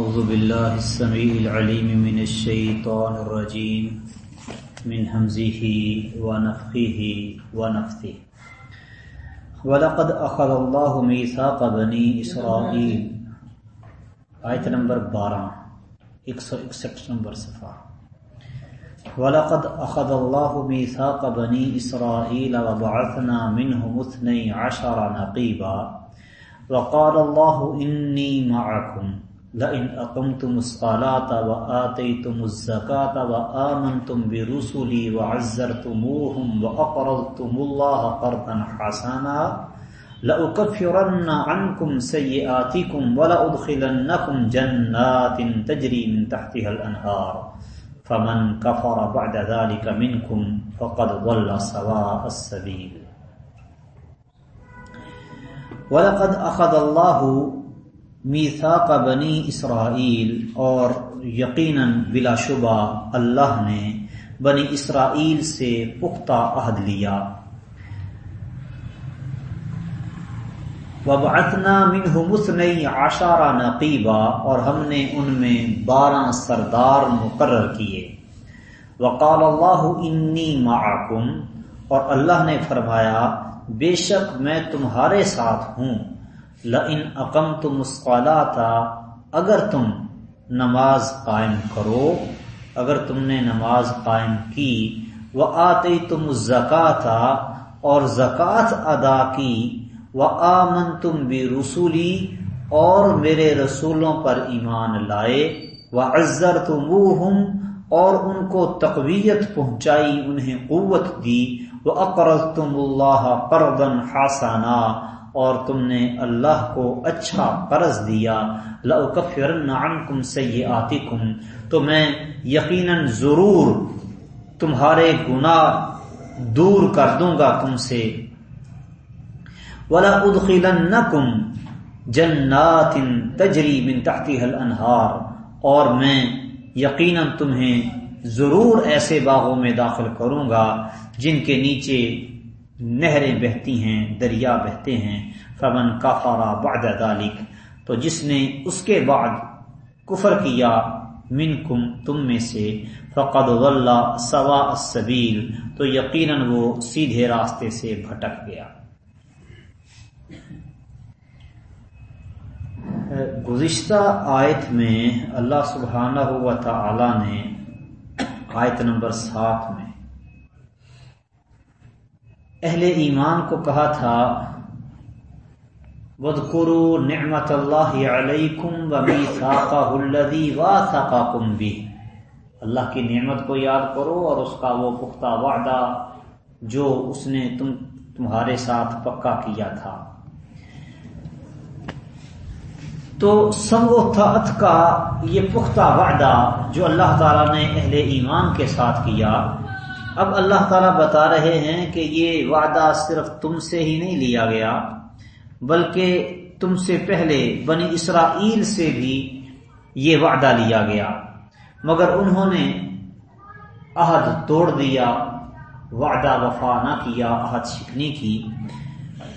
أعوذ بالله السميع العليم من الشيطان الرجيم، من همزه ونفخه ونفثه. ولقد أخذ الله ميثاق بني إسرائيل. آیت نمبر بارہ، ایک سو اکسٹھ نمبر صفحہ. ولقد أخذ الله ميثاق بني إسرائيل وبعثنا منهم اثني عشر نقيبا. وقال الله إني معكم. لئن اقمتم الصلاة وآتيتم الزكاة وآمنتم برسلي وعزرتموهم وأقرضتم الله قرضا حسنا لأكفرن عنكم سيئاتكم ولأدخلنكم جنات تجري من تحتها الأنهار. فمن كفر بعد ذلك منكم فقد ضل سواء السبيل. ولقد أخذ الله میثاق بنی اسرائیل اور یقیناً بلا شبہ اللہ نے بنی اسرائیل سے پختہ عہد لیا۔ وبعثنا منہ مثنی عشارہ نقیبہ اور ہم نے ان میں بارہ سردار مقرر کیے۔ وقال اللہ انی معکم اور اللہ نے فرمایا، بے شک میں تمہارے ساتھ ہوں۔ لئن اقم تم اگر تم نماز قائم کرو، اگر تم نے نماز قائم کی وہ آتے تم اور زکوٰۃ ادا کی وہ آمن تم بھی رسولی اور میرے رسولوں پر ایمان لائے وہ عزر تم اور ان کو تقویت پہنچائی، انہیں قوت دی وہ اقرض تم اللہ قرضا حسانہ اور تم نے اللہ کو اچھا قرض دیا۔ لَأُكَفِّرَنَّ عَنْكُمْ سَيِّئَاتِكُمْ۔ تو میں یقیناً ضرور تمہارے گناہ دور کر دوں گا تم سے۔ وَلَأُدْخِلَنَّكُمْ جَنَّاتٍ تَجْرِي مِن تَحْتِهَا الْأَنْهَارِ۔ اور میں یقیناً تمہیں ضرور ایسے باغوں میں داخل کروں گا جن کے نیچے نہریں بہتی ہیں، دریا بہتے ہیں، فمن کافارا بعد ذالک تو جس نے اس کے بعد کفر کیا من کم تم میں سے، فقد اللہ سوا السبیل، تو یقیناً وہ سیدھے راستے سے بھٹک گیا۔ گزشتہ آیت میں اللہ سبحانہ ہوا تعالی نے آیت نمبر سات میں اہل ایمان کو کہا تھا بدقرو نعمت اللہ علیکم الذی واثقاکم بھی اللہ کی نعمت کو یاد کرو اور اس کا وہ پختہ وعدہ جو اس نے تم تمہارے ساتھ پکا کیا تھا۔ تو سم و تعت کا یہ پختہ وعدہ جو اللہ تعالی نے اہل ایمان کے ساتھ کیا اب اللہ تعالیٰ بتا رہے ہیں کہ یہ وعدہ صرف تم سے ہی نہیں لیا گیا، بلکہ تم سے پہلے بنی اسرائیل سے بھی یہ وعدہ لیا گیا۔ مگر انہوں نے عہد توڑ دیا، وعدہ وفا نہ کیا، عہد شکنی کی۔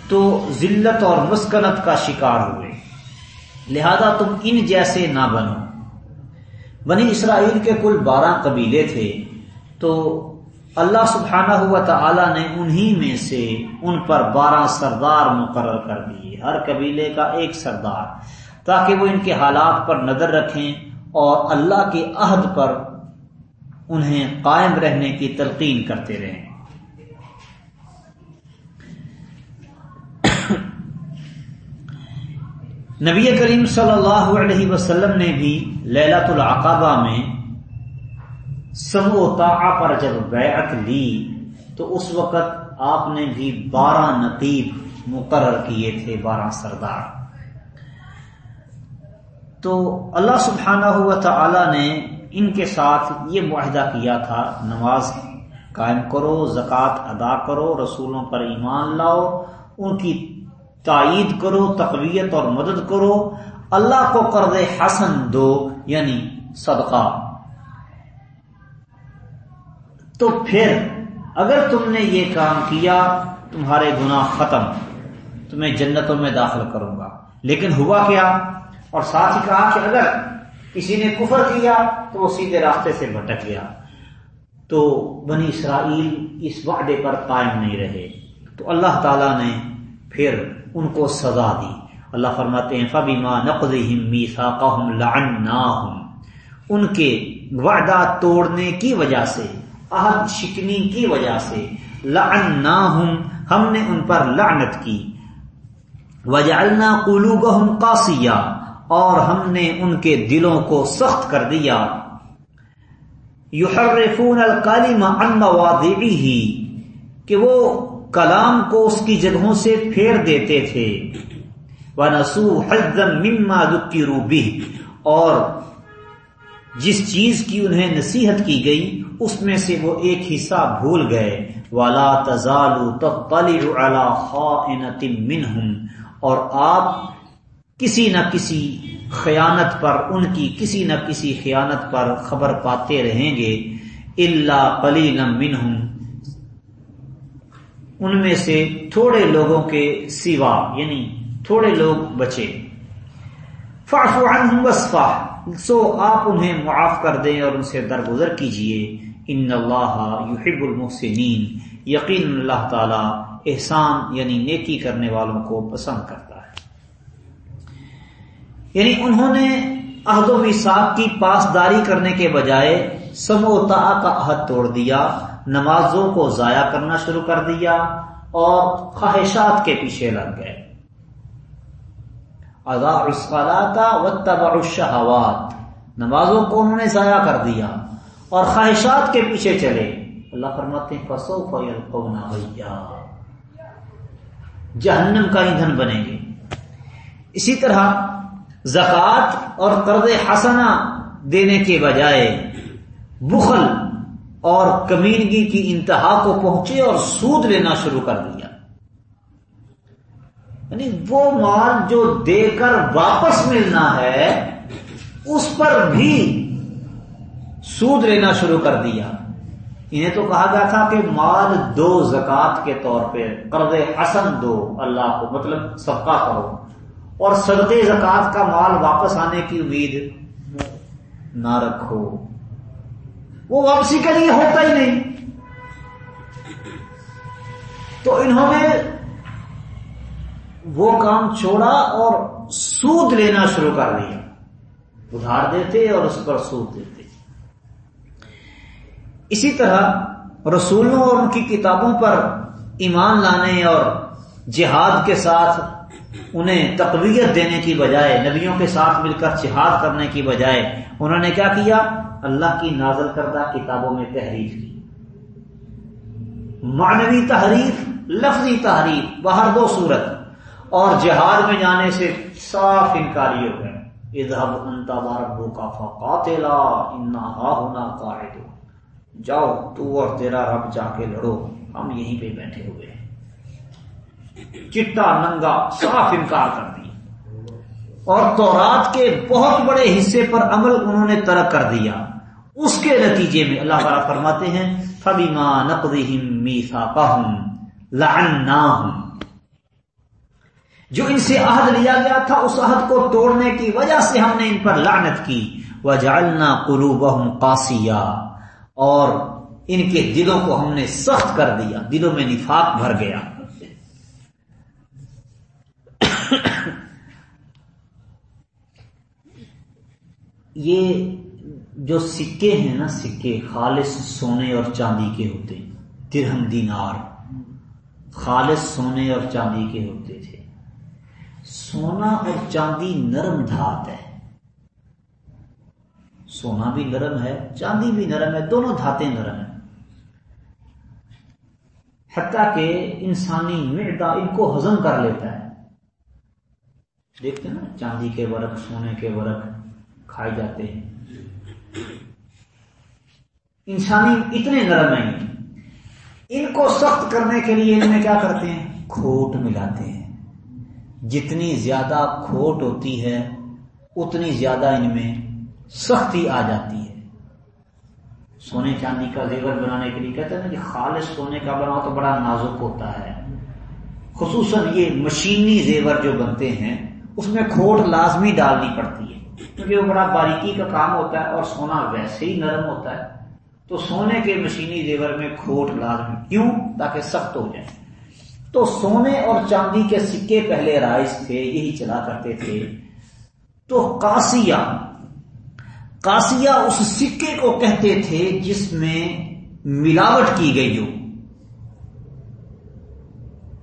تو ذلت اور مسکنت کا شکار ہوئے۔ لہذا تم ان جیسے نہ بنو۔ بنی اسرائیل کے کل بارہ قبیلے تھے، تو اللہ سبحانہ ہوا تعالی نے انہی میں سے ان پر بارہ سردار مقرر کر دیے، ہر قبیلے کا ایک سردار، تاکہ وہ ان کے حالات پر نظر رکھیں اور اللہ کے عہد پر انہیں قائم رہنے کی تلقین کرتے رہیں۔ نبی کریم صلی اللہ علیہ وسلم نے بھی للت العقبہ میں سموتا پر جب بیعت لی، تو اس وقت آپ نے بھی بارہ نقیب مقرر کیے تھے، بارہ سردار۔ تو اللہ سبحانہ ہوا تعالی نے ان کے ساتھ یہ معاہدہ کیا تھا، نماز قائم کرو، زکوٰۃ ادا کرو، رسولوں پر ایمان لاؤ، ان کی تائید کرو، تقویت اور مدد کرو، اللہ کو قرض حسن دو یعنی صدقہ۔ تو پھر اگر تم نے یہ کام کیا، تمہارے گناہ ختم، تمہیں جنتوں میں داخل کروں گا۔ لیکن ہوا کیا؟ اور ساتھ ہی کہا کہ اگر کسی نے کفر کیا، تو وہ سیدھے راستے سے بھٹک گیا۔ تو بنی اسرائیل اس وعدے پر قائم نہیں رہے۔ تو اللہ تعالی نے پھر ان کو سزا دی۔ اللہ فرماتے ہیں فبی ماں ان کے وعدہ توڑنے کی وجہ سے عہد شکنی کی وجہ سے لعناہم، ہم نے ان پر لعنت کی۔ وجعلنا قلوبهم قاسیہ، اور ہم نے ان کے دلوں کو سخت کر دیا۔ یحرفون الکالم عن مواضعه کہ وہ کلام کو اس کی جگہوں سے پھیر دیتے تھے۔ ونسو حظا مما ذکروا به، اور جس چیز کی انہیں نصیحت کی گئی اس میں سے وہ ایک حصہ بھول گئے۔ والا تزالو تطلع على خائنۃ منهم۔ اور آپ کسی نہ کسی خیانت پر، ان کی کسی نہ کسی خیانت پر خبر پاتے رہیں گے۔ اللہ پلی منہم ان میں سے تھوڑے لوگوں کے سوا یعنی تھوڑے لوگ بچے۔ فاف وسفا سو آپ انہیں معاف کر دیں اور ان سے درگزر کیجیے۔ ان اللہ یحب المحسنین۔ یقین اللہ تعالی احسان یعنی نیکی کرنے والوں کو پسند کرتا ہے۔ یعنی انہوں نے عہد و وساق کی پاسداری کرنے کے بجائے سموتا کا عہد توڑ دیا، نمازوں کو ضائع کرنا شروع کر دیا اور خواہشات کے پیچھے لگ گئے۔ و الشہوات نمازوں کو انہوں نے ضائع کر دیا اور خواہشات کے پیچھے چلے۔ اللہ فرماتے ہیں فسو بھیا جہنم کا ایندھن بنیں گے۔ اسی طرح زکوٰۃ اور قرض حسنا دینے کے بجائے بخل اور کمینگی کی انتہا کو پہنچے اور سود لینا شروع کر دیا۔ یعنی وہ مال جو دے کر واپس ملنا ہے، اس پر بھی سود لینا شروع کر دیا۔ انہیں تو کہا گیا تھا کہ مال دو زکات کے طور پہ، قرض حسن دو، اللہ کو مطلب صدقہ کرو۔ اور صدقے زکات کا مال واپس آنے کی امید نہ رکھو۔ وہ واپسی کے لیے ہوتا ہی نہیں۔ تو انہوں نے وہ کام چھوڑا اور سود لینا شروع کر دیا۔ ادھار دیتے اور اس پر سود دیتے۔ اسی طرح رسولوں اور ان کی کتابوں پر ایمان لانے اور جہاد کے ساتھ انہیں تقویت دینے کی بجائے، نبیوں کے ساتھ مل کر جہاد کرنے کی بجائے انہوں نے کیا کیا؟ اللہ کی نازل کردہ کتابوں میں تحریف کی۔ معنوی تحریف، لفظی تحریف باہر دو صورت۔ اور جہاد میں جانے سے صاف انکاری ہو گئے۔ ادھب انتا باربو کا فقاتلا انا ہونا قاعد جاؤ تو اور تیرا رب جا کے لڑو۔ ہم یہیں پہ بیٹھے ہوئے ہیں۔ چٹا ننگا صاف انکار کر دی اور تورات کے بہت بڑے حصے پر عمل انہوں نے ترک کر دیا۔ اس کے نتیجے میں اللہ تعالیٰ فرماتے ہیں فبی ماں نقدہم میثاقہم لعناہم جو ان سے عہد لیا گیا تھا، اس عہد کو توڑنے کی وجہ سے ہم نے ان پر لعنت کی۔ وجعلنا قلوبهم قاسیہ اور ان کے دلوں کو ہم نے سخت کر دیا، دلوں میں نفاق بھر گیا۔ یہ جو سکے ہیں نا، سکے خالص سونے اور چاندی کے ہوتے ہیں، درہم دینار۔ خالص سونے اور چاندی کے ہوتے تھے۔ سونا اور چاندی نرم دھات ہے۔ سونا بھی نرم ہے، چاندی بھی نرم ہے، دونوں دھاتیں نرم ہیں۔ حتیٰ کہ انسانی معدہ ان کو ہضم کر لیتا ہے۔ دیکھتے ہیں نا، چاندی کے ورق، سونے کے ورق کھائے جاتے ہیں۔ انسانی اتنے نرم ہیں۔ ان کو سخت کرنے کے لیے ان میں کیا کرتے ہیں؟ کھوٹ ملاتے ہیں۔ جتنی زیادہ کھوٹ ہوتی ہے، اتنی زیادہ ان میں سختی آ جاتی ہے۔ سونے چاندی کا زیور بنانے کے لیے کہتے ہیں نا کہ خالص سونے کا بناؤ تو بڑا نازک ہوتا ہے۔ خصوصاً یہ مشینی زیور جو بنتے ہیں، اس میں کھوٹ لازمی ڈالنی پڑتی ہے۔ کیونکہ وہ بڑا باریکی کا کام ہوتا ہے اور سونا ویسے ہی نرم ہوتا ہے۔ تو سونے کے مشینی زیور میں کھوٹ لازمی، کیوں؟ تاکہ سخت ہو جائے۔ تو سونے اور چاندی کے سکے پہلے رائج تھے، یہی چلا کرتے تھے۔ تو کاسیا کاسیا اس سکے کو کہتے تھے جس میں ملاوٹ کی گئی ہو۔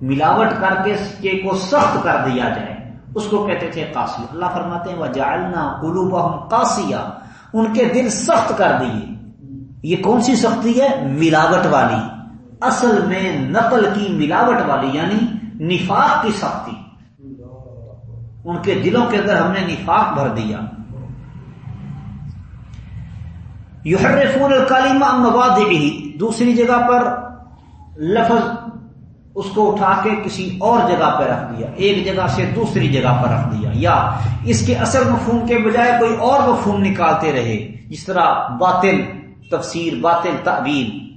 ملاوٹ کر کے سکے کو سخت کر دیا جائے۔ اس کو کہتے تھے کاسی اللہ فرماتے ہیں وہ جالنا قلوب کاسیا ان کے دل سخت کر دیے۔ یہ کون سی سختی ہے؟ ملاوٹ والی۔ اصل میں نقل کی ملاوٹ والی یعنی نفاق کی سختی۔ ان کے دلوں کے اندر ہم نے نفاق بھر دیا۔ یحرفون الکلیمہ مواد دوسری جگہ پر لفظ اس کو اٹھا کے کسی اور جگہ پہ رکھ دیا۔ ایک جگہ سے دوسری جگہ پر رکھ دیا۔ یا اس کے اصل مفہوم کے بجائے کوئی اور مفہوم نکالتے رہے۔ جس طرح باطل تفسیر، باطل تعبیر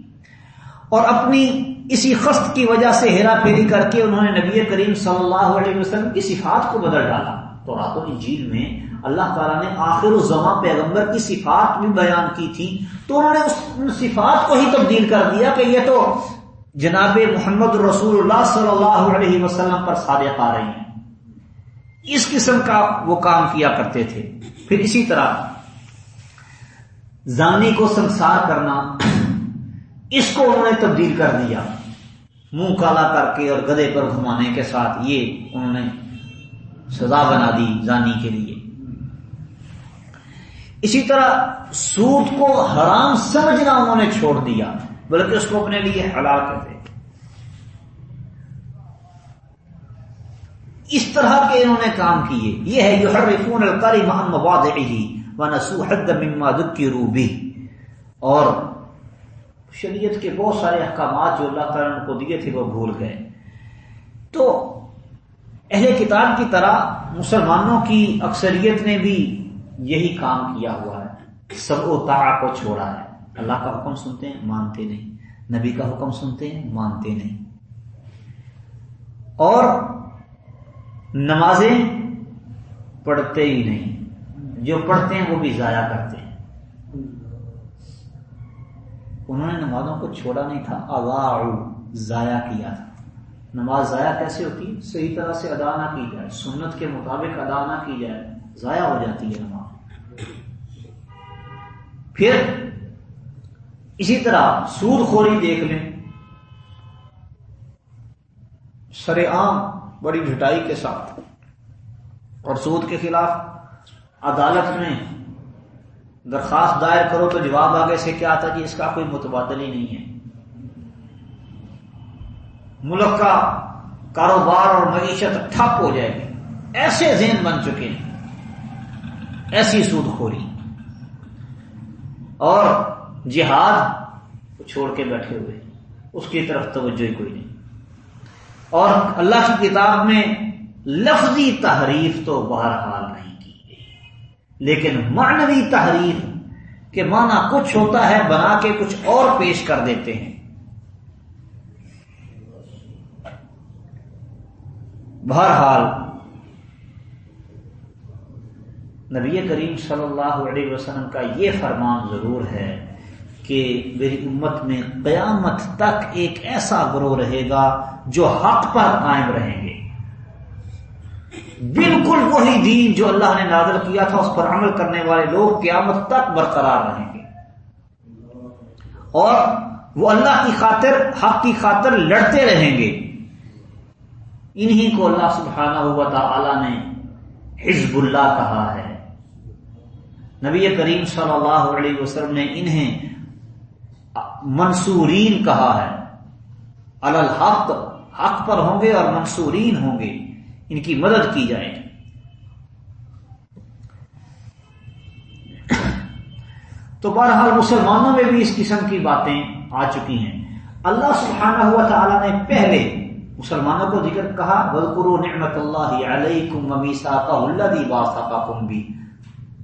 اور اپنی اسی خست کی وجہ سے ہیرا پھیری کر کے انہوں نے نبی کریم صلی اللہ علیہ وسلم کی صفات کو بدل ڈالا۔ تو رات الجیل میں اللہ تعالیٰ نے آخر الزما پیغمبر کی صفات بھی بیان کی تھی۔ تو انہوں نے اس صفات کو ہی تبدیل کر دیا کہ یہ تو جناب محمد رسول اللہ صلی اللہ علیہ وسلم پر صادق آ رہی ہیں۔ اس قسم کا وہ کام کیا کرتے تھے۔ پھر اسی طرح زانی کو سنسار کرنا اس کو انہوں نے تبدیل کر دیا۔ منہ کالا کر کے اور گدے پر گھمانے کے ساتھ یہ انہوں نے سزا بنا دی زانی کے لیے۔ اسی طرح سود کو حرام سمجھنا انہوں نے چھوڑ دیا، بلکہ اس کو اپنے لیے حلال کرتے اس طرح کے انہوں نے کام کیے۔ یہ ہے جو ہر رفون القاری محمد واد و نسو حد مماد کی روبی اور شریعت کے بہت سارے احکامات جو اللہ تعالیٰ نے کو دیے تھے وہ بھول گئے۔ تو اہل کتاب کی طرح مسلمانوں کی اکثریت نے بھی یہی کام کیا ہوا ہے۔ سب و تارا کو چھوڑا ہے۔ اللہ کا حکم سنتے ہیں، مانتے نہیں۔ نبی کا حکم سنتے ہیں، مانتے نہیں۔ اور نمازیں پڑھتے ہی نہیں۔ جو پڑھتے ہیں وہ بھی ضائع کرتے ہیں۔ انہوں نے نمازوں کو چھوڑا نہیں تھا۔ اضاع ضائع کیا تھا۔ نماز ضائع کیسے ہوتی؟ صحیح طرح سے ادا نہ کی جائے۔ سنت کے مطابق ادا نہ کی جائے۔ ضائع ہو جاتی ہے نماز۔ پھر اسی طرح سود خوری دیکھ لیں۔ سر عام بڑی جھٹائی کے ساتھ۔ اور سود کے خلاف عدالت میں درخواست دائر کرو تو جواب آگے سے کیا آتا جی اس کا کوئی متبادل ہی نہیں ہے۔ ملک کا کاروبار اور معیشت ٹھپ ہو جائے گی۔ ایسے ذہن بن چکے ہیں۔ ایسی سود خوری۔ اور جہاد چھوڑ کے بیٹھے ہوئے۔ اس کی طرف توجہ ہی کوئی نہیں۔ اور اللہ کی کتاب میں لفظی تحریف تو بہرحال لیکن معنوی تحریف کے معنی کچھ ہوتا ہے بنا کے کچھ اور پیش کر دیتے ہیں۔ بہرحال نبی کریم صلی اللہ علیہ وسلم کا یہ فرمان ضرور ہے کہ میری امت میں قیامت تک ایک ایسا گروہ رہے گا جو حق پر قائم رہیں گے۔ بالکل وہی دین جو اللہ نے نازل کیا تھا، اس پر عمل کرنے والے لوگ قیامت تک برقرار رہیں گے۔ اور وہ اللہ کی خاطر، حق کی خاطر لڑتے رہیں گے۔ انہی کو اللہ سبحانہ ہوا تعالی نے حزب اللہ کہا ہے۔ نبی کریم صلی اللہ علیہ وسلم نے انہیں منصورین کہا ہے۔ الحق، حق پر ہوں گے اور منصورین ہوں گے۔ ان کی مدد کی جائے۔ تو بہرحال مسلمانوں میں بھی اس قسم کی باتیں آ چکی ہیں۔ اللہ سبحانہ ہوا تعالیٰ نے پہلے مسلمانوں کو ذکر کہا بلکرو نعمت اللہ علیہ ممیسا کا اللہ دی باسا بھی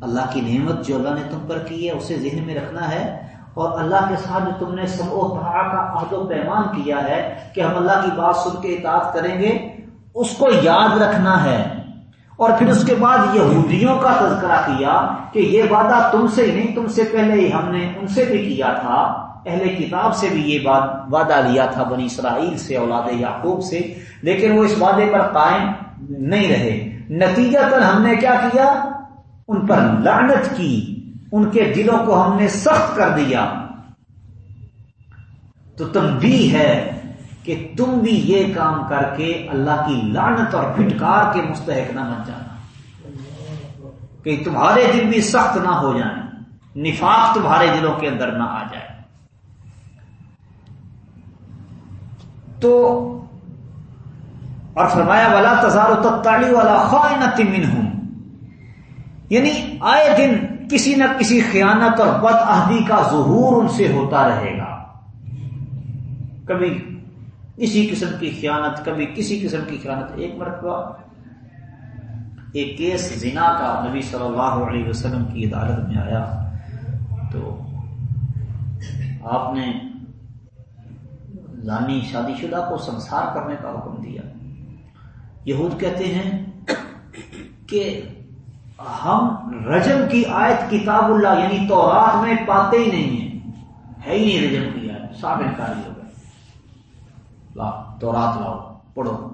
اللہ کی نعمت جو اللہ نے تم پر کی ہے، اسے ذہن میں رکھنا ہے۔ اور اللہ کے ساتھ جو تم نے سب و کا عہد و پیمان کیا ہے کہ ہم اللہ کی بات سن کے اطاعت کریں گے اس کو یاد رکھنا ہے۔ اور پھر اس کے بعد یہودیوں کا تذکرہ کیا کہ یہ وعدہ تم سے ہی نہیں، تم سے پہلے ہی ہم نے ان سے بھی کیا تھا۔ اہل کتاب سے بھی یہ وعدہ لیا تھا بنی اسرائیل سے، اولاد یعقوب سے۔ لیکن وہ اس وعدے پر قائم نہیں رہے۔ نتیجہ تر ہم نے کیا کیا؟ ان پر لعنت کی۔ ان کے دلوں کو ہم نے سخت کر دیا۔ تو تم بھی ہے۔ کہ تم بھی یہ کام کر کے اللہ کی لعنت اور پھٹکار کے مستحق نہ بن جانا۔ کہ تمہارے دل بھی سخت نہ ہو جائیں، نفاق تمہارے دلوں کے اندر نہ آ جائے۔ تو اور فرمایا والا تزار و تالی والا خواہ تمن ہوں یعنی آئے دن کسی نہ کسی خیانت اور بد عہدی کا ظہور ان سے ہوتا رہے گا۔ کبھی اسی قسم کی خیانت، کبھی کسی قسم کی خیانت۔ ایک مرتبہ ایک کیس زنا کا نبی صلی اللہ علیہ وسلم کی عدالت میں آیا۔ تو آپ نے لانی شادی شدہ کو سنسار کرنے کا حکم دیا۔ یہود کہتے ہیں کہ ہم رجم کی آیت کتاب اللہ یعنی تورات میں پاتے ہی نہیں ہیں۔ ہے ہی نہیں رجم کی آیت صاف انکاری ہو تو رات لاؤ، پڑھو۔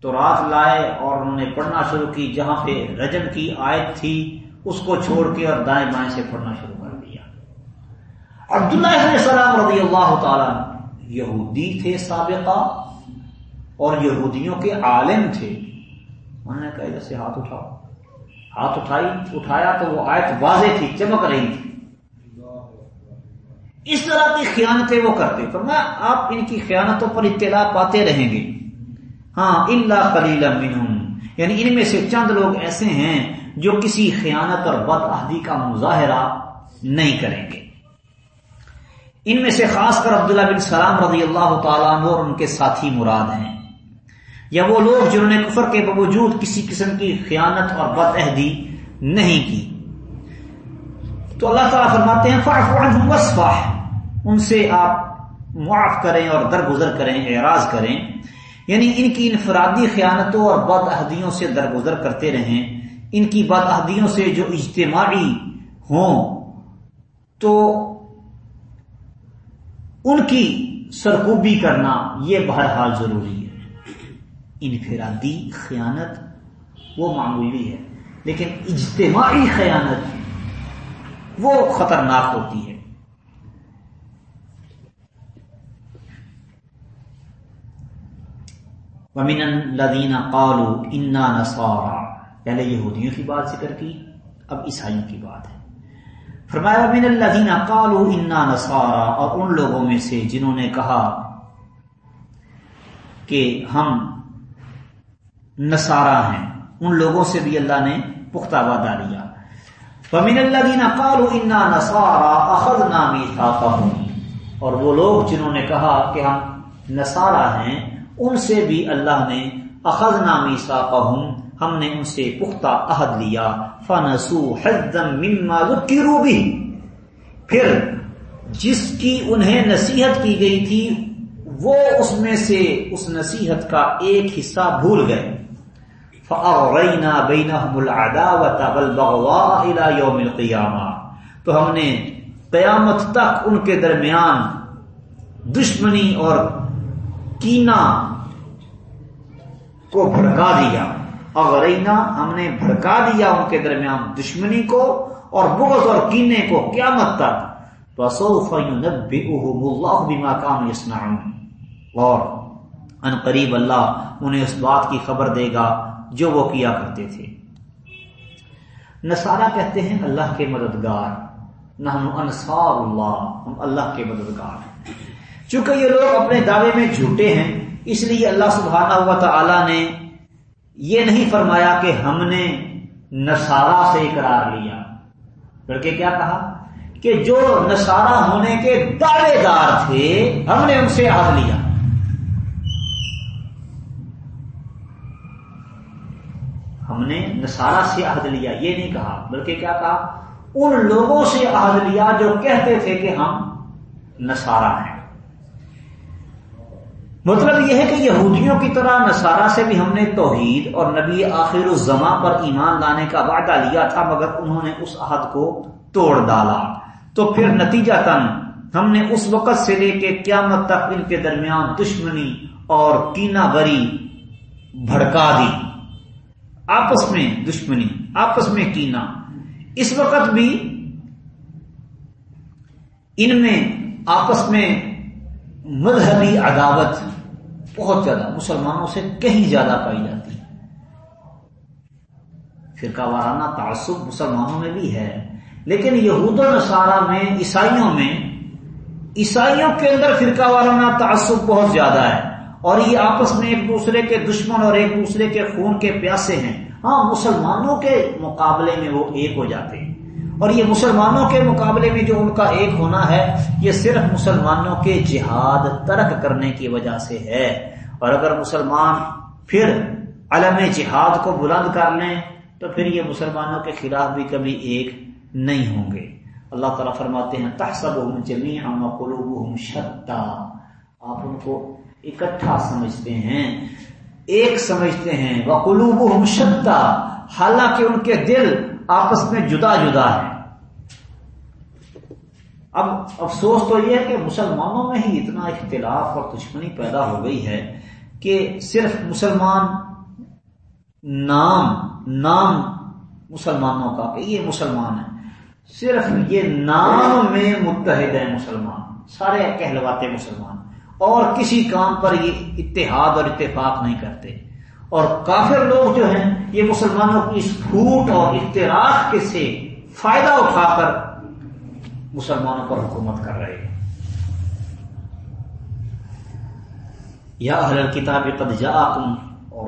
تو رات لائے اور انہوں نے پڑھنا شروع کی، جہاں پہ رجم کی آیت تھی، اس کو چھوڑ کے اور دائیں بائیں سے پڑھنا شروع کر دیا۔ عبداللہ السلام رضی اللہ تعالی یہودی تھے سابقہ، اور یہودیوں کے عالم تھے۔ انہوں نے کہا جیسے ہاتھ اٹھاؤ۔ ہاتھ اٹھائی، اٹھایا تو وہ آیت واضح تھی، چمک رہی تھی۔ اس طرح کی خیانتیں وہ کرتے پر میں آپ ان کی خیانتوں پر اطلاع پاتے رہیں گے۔ ہاں اللہ کلیل یعنی ان میں سے چند لوگ ایسے ہیں جو کسی خیانت اور بد عہدی کا مظاہرہ نہیں کریں گے۔ ان میں سے خاص کر عبداللہ بن سلام رضی اللہ تعالیٰ اور ان کے ساتھی مراد ہیں۔ یا وہ لوگ جنہوں نے کفر کے باوجود کسی قسم کی خیانت اور بد عہدی نہیں کی۔ تو اللہ تعالیٰ فرماتے ہیں ان سے آپ معاف کریں اور درگزر کریں، اعراض کریں۔ یعنی ان کی انفرادی خیانتوں اور بد عہدیوں سے درگزر کرتے رہیں۔ ان کی بد عہدیوں سے جو اجتماعی ہوں، تو ان کی سرکوبی کرنا یہ بہرحال ضروری ہے۔ انفرادی خیانت وہ معمولی ہے، لیکن اجتماعی خیانت وہ خطرناک ہوتی ہے ومن الدین قالو انا نسوارا پہلے یہودیوں کی بات ذکر کی، اب عیسائیوں کی بات ہے۔ فرمایا، ومن الدین قالو انا نسوارا اور ان لوگوں میں سے جنہوں نے کہا کہ ہم نسارا ہیں، ان لوگوں سے بھی اللہ نے پختہ وعدہ لیا۔ فمن اللہ دینا انا نسارا اخذ نامی اور وہ لوگ جنہوں نے کہا کہ ہم نسارا ہیں، ان سے بھی اللہ نے اخذ نامی ہم نے ان سے پختہ عہد لیا۔ فنسو حزم مما ذکروا به۔ پھر جس کی انہیں نصیحت کی گئی تھی، وہ اس میں سے اس نصیحت کا ایک حصہ بھول گئے۔ فَأَغْرَيْنَا بَيْنَهُمُ الْعَدَاوَةَ وَالْبَغْضَاءَ إِلَى يَوْمِ الْقِيَامَةِ تو ہم نے قیامت تک ان کے درمیان دشمنی اور کینا کو بھڑکا دیا۔ اغرینا ہم نے بھڑکا دیا ان کے درمیان دشمنی کو اور بغض اور کینے کو قیامت تک۔ فَسَوْفَ يُنَبِّئُهُمُ اللَّهُ بِمَا كَانُوا يَصْنَعُونَ۔ اور ان قریب اللہ انہیں اس بات کی خبر دے گا جو وہ کیا کرتے تھے۔ نسارا کہتے ہیں اللہ کے مددگار نہ انصار اللہ، ہم اللہ کے مددگار چونکہ یہ لوگ اپنے دعوے میں جھوٹے ہیں، اس لیے اللہ سبحانہ ہوا تعالی نے یہ نہیں فرمایا کہ ہم نے نسارا سے اقرار لیا۔ بلکہ کیا کہا؟ کہ جو نسارا ہونے کے دعوے دار تھے، ہم نے ان سے آگ لیا۔ ہم نے نسارا سے عہد لیا، یہ نہیں کہا، بلکہ کیا کہا؟ ان لوگوں سے عہد لیا جو کہتے تھے کہ ہم نسارا ہیں۔ مطلب یہ ہے کہ یہودیوں کی طرح نصارہ سے بھی ہم نے توحید اور نبی آخر الزما پر ایمان لانے کا وعدہ لیا تھا، مگر انہوں نے اس عہد کو توڑ ڈالا۔ تو پھر نتیجہ تن ہم نے اس وقت سے لے کے قیامت تک ان کے درمیان دشمنی اور کینا گری بھڑکا دی۔ آپس میں دشمنی، آپس میں کینا۔ اس وقت بھی ان میں آپس میں مذہبی عداوت بہت زیادہ مسلمانوں سے کہیں زیادہ پائی جاتی۔ ہے فرقہ وارانہ تعصب مسلمانوں میں بھی ہے، لیکن یہود و نصارہ میں، عیسائیوں میں، عیسائیوں کے اندر فرقہ وارانہ تعصب بہت زیادہ ہے۔ اور یہ آپس میں ایک دوسرے کے دشمن اور ایک دوسرے کے خون کے پیاسے ہیں۔ ہاں مسلمانوں کے مقابلے میں وہ ایک ہو جاتے ہیں۔ اور یہ مسلمانوں کے مقابلے میں جو ان کا ایک ہونا ہے، یہ صرف مسلمانوں کے جہاد ترک کرنے کی وجہ سے ہے۔ اور اگر مسلمان پھر علم جہاد کو بلند کر لیں، تو پھر یہ مسلمانوں کے خلاف بھی کبھی ایک نہیں ہوں گے۔ اللہ تعالیٰ فرماتے ہیں تحسب جمی ہم قلوب آپ ان کو اکٹھا سمجھتے ہیں، ایک سمجھتے ہیں وہ قلوب حالانکہ ان کے دل آپس میں جدا جدا ہے اب افسوس تو یہ ہے کہ مسلمانوں میں ہی اتنا اختلاف اور دشمنی پیدا ہو گئی ہے کہ صرف مسلمان نام نام مسلمانوں کا، کہ یہ مسلمان ہے صرف یہ نام میں متحد ہے مسلمان، سارے کہلواتے مسلمان۔ اور کسی کام پر یہ اتحاد اور اتفاق نہیں کرتے۔ اور کافر لوگ جو ہیں، یہ مسلمانوں کی اس پھوٹ اور اختراق کے سے فائدہ اٹھا کر مسلمانوں پر حکومت کر رہے ہیں۔ یا اہل کتاب قد جاءکم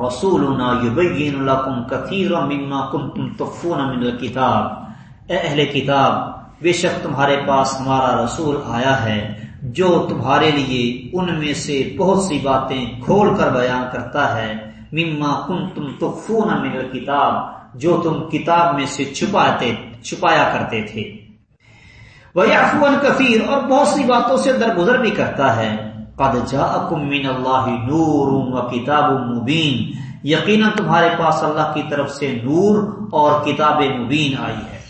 رسولنا یبین لکم کثیر مما کنتم تخفون من الکتاب اے اہل کتاب، بے شک تمہارے پاس ہمارا رسول آیا ہے۔ جو تمہارے لیے ان میں سے بہت سی باتیں کھول کر بیان کرتا ہے، مما کنتم تخفون من الکتاب جو تم کتاب میں سے چھپاتے، چھپایا کرتے تھے۔ وہ افون کثیر اور بہت سی باتوں سے درگزر بھی کرتا ہے۔ قد جاءکم من اللہ نور و کتاب مبین یقینا تمہارے پاس اللہ کی طرف سے نور اور کتاب مبین آئی ہے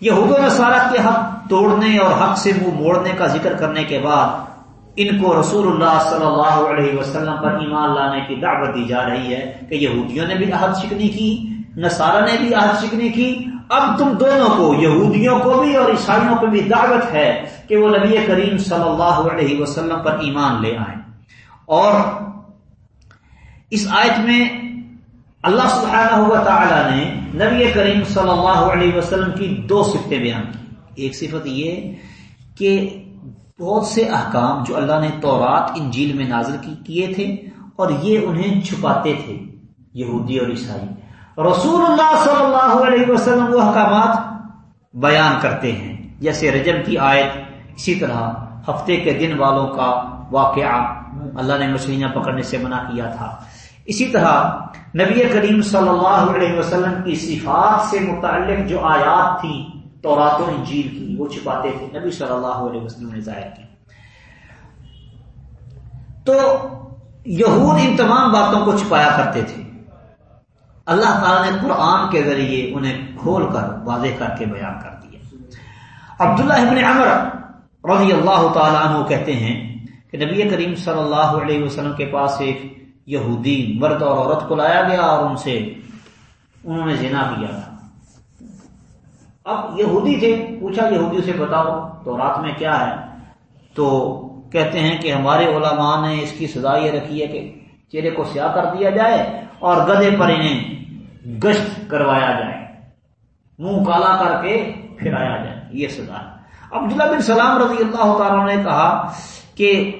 یہود و نصارہ کے حق توڑنے اور حق سے منہ موڑنے کا ذکر کرنے کے بعد ان کو رسول اللہ صلی اللہ علیہ وسلم پر ایمان لانے کی دعوت دی جا رہی ہے کہ یہودیوں نے بھی عہد شکنی کی، نصارہ نے بھی عہد شکنی کی۔ اب تم دونوں کو، یہودیوں کو بھی اور عیسائیوں کو بھی دعوت ہے کہ وہ نبی کریم صلی اللہ علیہ وسلم پر ایمان لے آئیں۔ اور اس آیت میں اللہ سبحانہ ہوا تعالی نے نبی کریم صلی اللہ علیہ وسلم کی دو صفتیں بیان کی۔ ایک صفت یہ کہ بہت سے احکام جو اللہ نے تورات، انجیل میں نازل کیے تھے اور یہ انہیں چھپاتے تھے، یہودی اور عیسائی۔ رسول اللہ صلی اللہ علیہ وسلم وہ احکامات بیان کرتے ہیں، جیسے رجب کی آیت، اسی طرح ہفتے کے دن والوں کا واقعہ۔ اللہ نے مچھلیاں پکڑنے سے منع کیا تھا۔ اسی طرح نبی کریم صلی اللہ علیہ وسلم کی صفات سے متعلق جو آیات تھی تورات و انجیل کی، وہ چھپاتے تھے۔ نبی صلی اللہ علیہ وسلم نے ظاہر کی تو یہود ان تمام باتوں کو چھپایا کرتے تھے۔ اللہ تعالیٰ نے قرآن کے ذریعے انہیں کھول کر واضح کر کے بیان کر دیا۔ عبداللہ ابن عمر رضی اللہ تعالیٰ عنہ کہتے ہیں کہ نبی کریم صلی اللہ علیہ وسلم کے پاس ایک یہودی مرد اور عورت کو لایا گیا اور ان سے انہوں نے زنا کیا۔ تھا اب یہودی تھے، پوچھا یہودی سے بتاؤ، تو رات میں کیا ہے؟ تو کہتے ہیں کہ ہمارے علماء نے اس کی سزا یہ رکھی ہے کہ چہرے کو سیاہ کر دیا جائے اور گدے پر انہیں گشت کروایا جائے۔ منہ کالا کر کے پھرایا جائے، یہ سزا ہے۔ اب بن سلام رضی اللہ تعالیٰ نے کہا کہ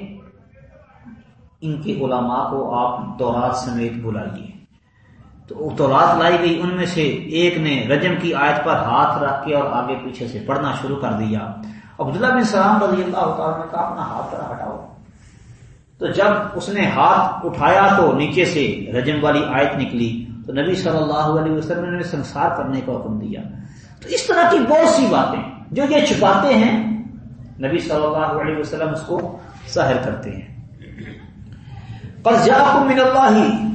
ان کے علماء کو آپ دورات سمیت بلائیے۔ تو تورات لائی گئی ان میں سے ایک نے رجم کی آیت پر ہاتھ رکھ کے اور آگے پیچھے سے پڑھنا شروع کر دیا۔ عبداللہ بن سلام رضی اللہ تعالیٰ نے کہا اپنا ہاتھ پر ہٹاؤ۔ تو جب اس نے ہاتھ اٹھایا تو نیچے سے رجم والی آیت نکلی۔ تو نبی صلی اللہ علیہ وسلم نے سنسار کرنے کا حکم دیا۔ تو اس طرح کی بہت سی باتیں جو یہ چھپاتے ہیں، نبی صلی اللہ علیہ وسلم اس کو ظاہر کرتے ہیں۔ پر جا من اللہ ہی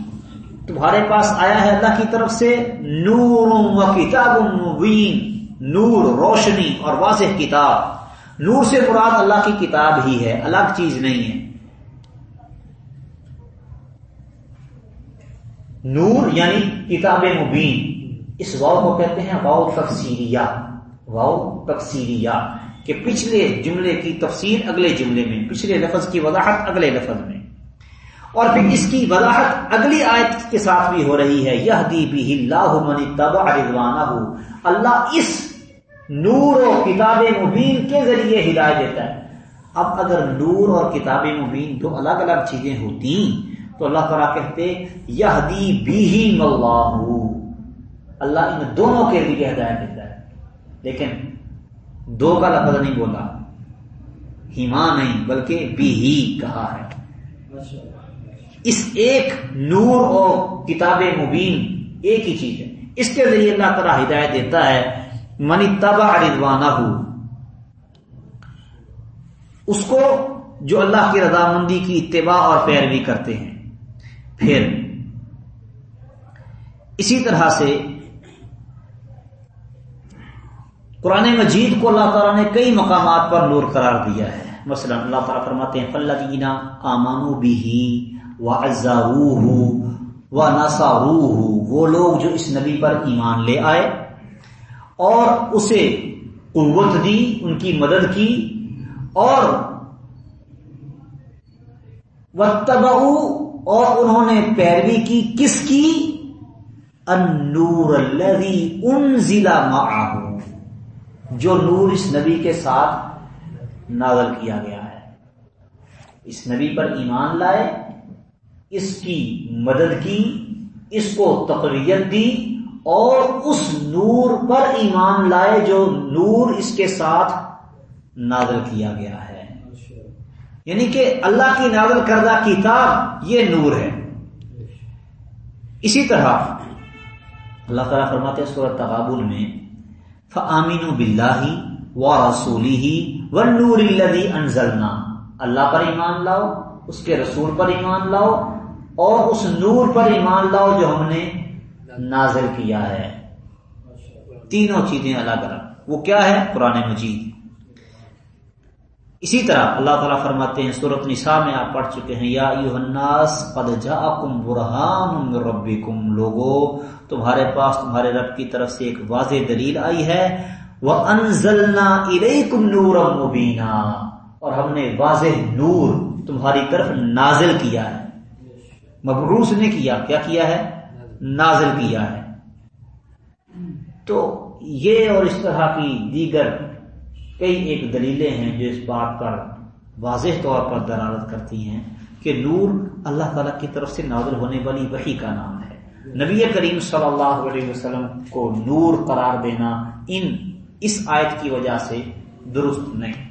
تمہارے پاس آیا ہے اللہ کی طرف سے نور و کتاب مبین، نور روشنی اور واضح کتاب۔ نور سے مراد اللہ کی کتاب ہی ہے، الگ چیز نہیں ہے۔ نور یعنی کتاب مبین۔ اس واؤ کو کہتے ہیں واؤ تفسیریہ۔ واؤ تفسیریہ، کہ پچھلے جملے کی تفسیر اگلے جملے میں، پچھلے لفظ کی وضاحت اگلے لفظ میں۔ اور پھر اس کی وضاحت اگلی آیت کے ساتھ بھی ہو رہی ہے یہ دی بھی اللہ من تبا رضوانہ۔ اللہ اس نور و کتاب مبین کے ذریعے ہدایت دیتا ہے۔ اب اگر نور اور کتاب مبین دو الگ الگ چیزیں ہوتی تو اللہ تعالیٰ کہتے یہ دی بھی اللہ۔ اللہ ان دونوں کے لیے ہدایت دیتا ہے۔ لیکن دو کا لفظ نہیں بولا، ہیما نہیں، بلکہ بھی ہی کہا ہے۔ اس ایک نور اور کتاب مبین ایک ہی چیز ہے۔ اس کے ذریعے اللہ تعالیٰ ہدایت دیتا ہے منی تبا رضوانہ، اس کو جو اللہ کی رضامندی کی اتباع اور پیروی کرتے ہیں۔ پھر، اسی طرح سے قرآن مجید کو اللہ تعالیٰ نے کئی مقامات پر نور قرار دیا ہے۔ مثلا اللہ تعالیٰ فرماتے ہیں فلدینہ آمانو بھی و ازا نسا وہ لوگ جو اس نبی پر ایمان لے آئے اور اسے قوت دی، ان کی مدد کی اور اور انہوں نے پیروی کی کس کی؟ انور الذي انزل معه، جو نور اس نبی کے ساتھ نازل کیا گیا ہے۔ اس نبی پر ایمان لائے اس کی مدد کی، اس کو تقریت دی اور اس نور پر ایمان لائے جو نور اس کے ساتھ نازل کیا گیا ہے۔ یعنی کہ اللہ کی نازل کردہ کتاب یہ نور ہے۔ اسی طرح اللہ تعالیٰ فرماتے سورت تغابل میں فعامین بلّہ و رسولی ہی و نور انزلنا اللہ پر ایمان لاؤ، اس کے رسول پر ایمان لاؤ اور اس نور پر ایمان لاؤ جو ہم نے نازل کیا ہے۔ تینوں چیزیں الگ الگ۔ وہ کیا ہے؟ قرآن مجید۔ اسی طرح اللہ تعالیٰ فرماتے ہیں سورت نساء میں آپ پڑھ چکے ہیں، یا الناس قد جاءکم برہان من ربکم۔ لوگو، تمہارے پاس تمہارے رب کی طرف سے ایک واضح دلیل آئی ہے، وَأَنزَلْنَا إِلَيْكُمْ نُورًا مُبِينًا۔ اور ہم نے واضح نور تمہاری طرف نازل کیا ہے۔ مبروس نے کیا؟ کیا کیا ہے؟ نازل کیا ہے۔ تو یہ اور اس طرح کی دیگر کئی ایک دلیلیں ہیں جو اس بات پر واضح طور پر درارت کرتی ہیں کہ نور اللہ تعالی کی طرف سے نازل ہونے والی وہی کا نام ہے۔ نبی کریم صلی اللہ علیہ وسلم کو نور قرار دینا ان اس آیت کی وجہ سے درست نہیں۔